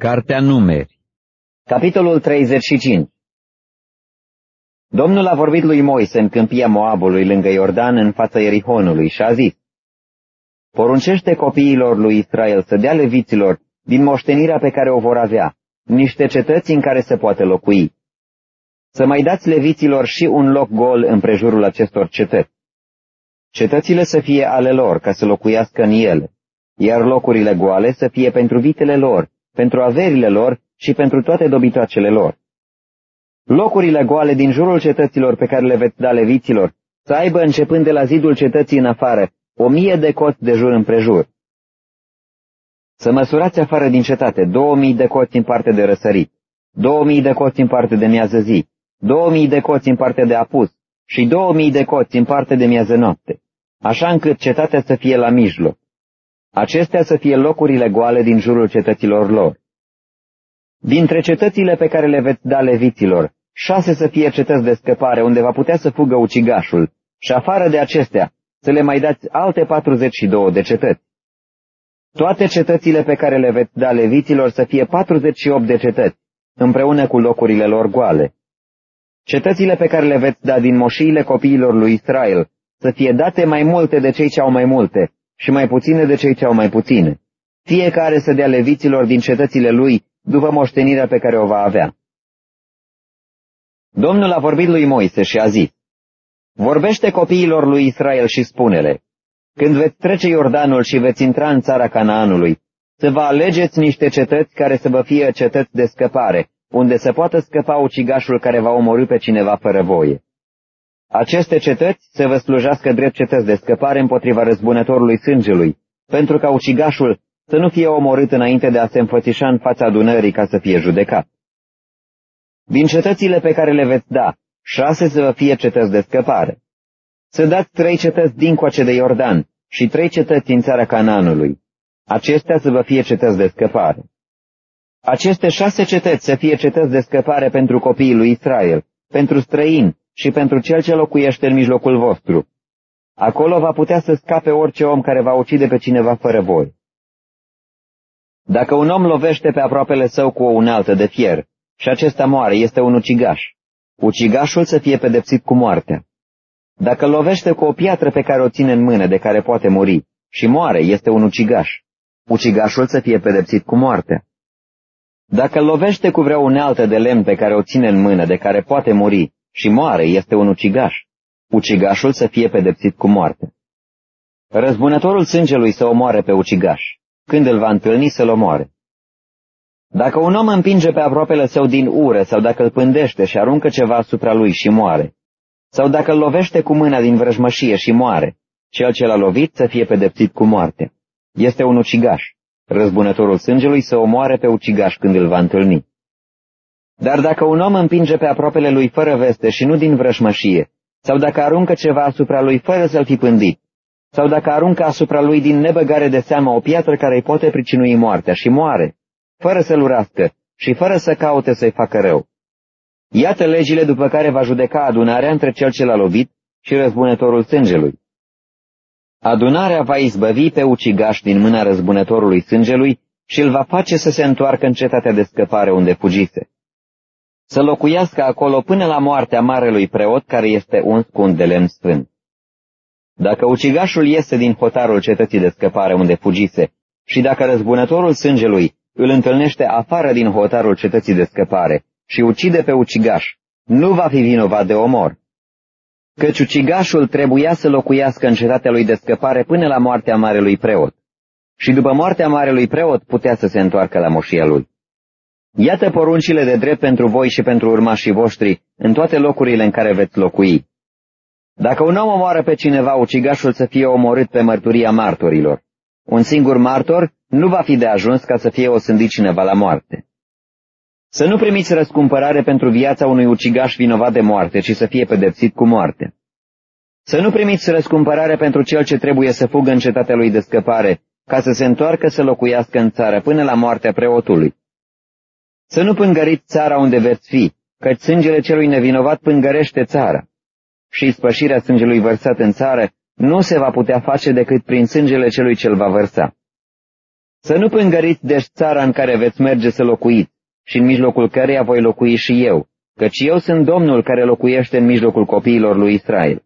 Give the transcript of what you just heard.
Cartea Numeri Capitolul 35 Domnul a vorbit lui Moise în câmpia Moabului lângă Iordan în fața Erihonului și a zis, Poruncește copiilor lui Israel să dea leviților din moștenirea pe care o vor avea, niște cetăți în care se poate locui. Să mai dați leviților și un loc gol în prejurul acestor cetăți. Cetățile să fie ale lor ca să locuiască în ele, iar locurile goale să fie pentru vitele lor, pentru averile lor și pentru toate dobitoacele lor. Locurile goale din jurul cetăților pe care le veți da leviților să aibă începând de la zidul cetății în afară o mie de coți de jur împrejur. Să măsurați afară din cetate două mii de coți în parte de răsărit, două mii de coți în parte de miază zi, două mii de coți în parte de apus și două mii de coți în parte de miază noapte, așa încât cetatea să fie la mijloc. Acestea să fie locurile goale din jurul cetăților lor. Dintre cetățile pe care le veți da leviților, șase să fie cetăți de scăpare unde va putea să fugă ucigașul și afară de acestea să le mai dați alte 42 de cetăți. Toate cetățile pe care le veți da leviților să fie 48 de cetăți, împreună cu locurile lor goale. Cetățile pe care le veți da din moșiile copiilor lui Israel să fie date mai multe de cei ce au mai multe și mai puține de cei ce au mai puține. Fiecare să dea leviților din cetățile lui după moștenirea pe care o va avea. Domnul a vorbit lui Moise și a zis, Vorbește copiilor lui Israel și spune-le, Când veți trece Iordanul și veți intra în țara Canaanului, să vă alegeți niște cetăți care să vă fie cetăți de scăpare, unde să poată scăpa ucigașul care va omorâ pe cineva fără voie. Aceste cetăți să vă slujească drept cetăți de scăpare împotriva răzbunătorului sângelui, pentru ca ucigașul să nu fie omorât înainte de a se înfățișa în fața adunării ca să fie judecat. Din cetățile pe care le veți da, șase să vă fie cetăți de scăpare. Să dați trei cetăți dincoace de Iordan și trei cetăți în țara Cananului. Acestea să vă fie cetăți de scăpare. Aceste șase cetăți să fie cetăți de scăpare pentru copiii lui Israel, pentru străini și pentru cel ce locuiește în mijlocul vostru. Acolo va putea să scape orice om care va ucide pe cineva fără voi. Dacă un om lovește pe aproapele său cu o unealtă de fier și acesta moare, este un ucigaș. Ucigașul să fie pedepsit cu moartea. Dacă lovește cu o piatră pe care o ține în mână, de care poate muri, și moare, este un ucigaș. Ucigașul să fie pedepsit cu moartea. Dacă lovește cu vreo unealtă de lemn pe care o ține în mână, de care poate muri, și moare, este un ucigaș. Ucigașul să fie pedepsit cu moarte. Răzbunătorul sângelui să omoare pe ucigaș. Când îl va întâlni, să-l omoare. Dacă un om împinge pe aproapele său din ură sau dacă îl pândește și aruncă ceva asupra lui și moare, sau dacă îl lovește cu mâna din vrăjmășie și moare, cel ce l-a lovit să fie pedepsit cu moarte. Este un ucigaș. Răzbunătorul sângelui să omoare pe ucigaș când îl va întâlni. Dar dacă un om împinge pe aproapele lui fără veste și nu din vrășmășie, sau dacă aruncă ceva asupra lui fără să-l fi pândit, sau dacă aruncă asupra lui din nebăgare de seamă o piatră care îi poate pricinui moartea și moare, fără să-l urască și fără să caute să-i facă rău. Iată legile după care va judeca adunarea între cel ce l-a lovit și răzbunătorul sângelui. Adunarea va izbăvi pe ucigaș din mâna răzbunătorului sângelui și îl va face să se întoarcă în cetatea de scăpare unde fugise. Să locuiască acolo până la moartea marelui preot care este uns cu un de lemn sfânt. Dacă ucigașul iese din hotarul cetății de scăpare unde fugise și dacă răzbunătorul sângelui îl întâlnește afară din hotarul cetății de scăpare și ucide pe ucigaș, nu va fi vinovat de omor. Căci ucigașul trebuia să locuiască în cetatea lui de scăpare până la moartea marelui preot. Și după moartea marelui preot putea să se întoarcă la moșia lui. Iată poruncile de drept pentru voi și pentru urmașii voștri în toate locurile în care veți locui. Dacă un om omoară pe cineva, ucigașul să fie omorât pe mărturia martorilor. Un singur martor nu va fi de ajuns ca să fie osândit cineva la moarte. Să nu primiți răscumpărare pentru viața unui ucigaș vinovat de moarte, ci să fie pedepsit cu moarte. Să nu primiți răscumpărare pentru cel ce trebuie să fugă în cetatea lui de scăpare, ca să se întoarcă să locuiască în țară până la moartea preotului. Să nu pângăriți țara unde veți fi, căci sângele celui nevinovat pângărește țara. Și spășirea sângelui vărsat în țară nu se va putea face decât prin sângele celui ce-l va vărsa. Să nu pângăriți deci țara în care veți merge să locuiți și în mijlocul căreia voi locui și eu, căci eu sunt Domnul care locuiește în mijlocul copiilor lui Israel.